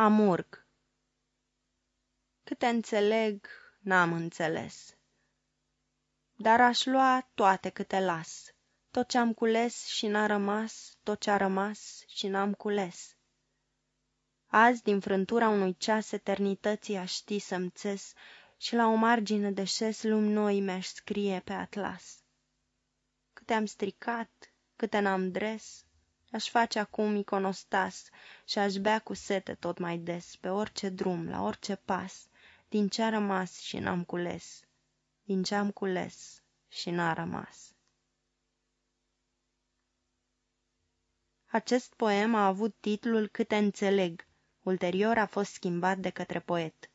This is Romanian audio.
Amurg Câte înțeleg, n-am înțeles, Dar aș lua toate câte las, Tot ce-am cules și n-a rămas, Tot ce-a rămas și n-am cules. Azi, din frântura unui ceas eternității aș ști să-mi țes Și la o margine de șes lumi noi mi-aș scrie pe atlas. Câte am stricat, câte n-am dres, Aș face acum iconostas Și aș bea cu sete tot mai des Pe orice drum, la orice pas, Din ce-a rămas și n-am cules, Din ce-am cules și n-a rămas. Acest poem a avut titlul Câte înțeleg, ulterior a fost schimbat de către poet.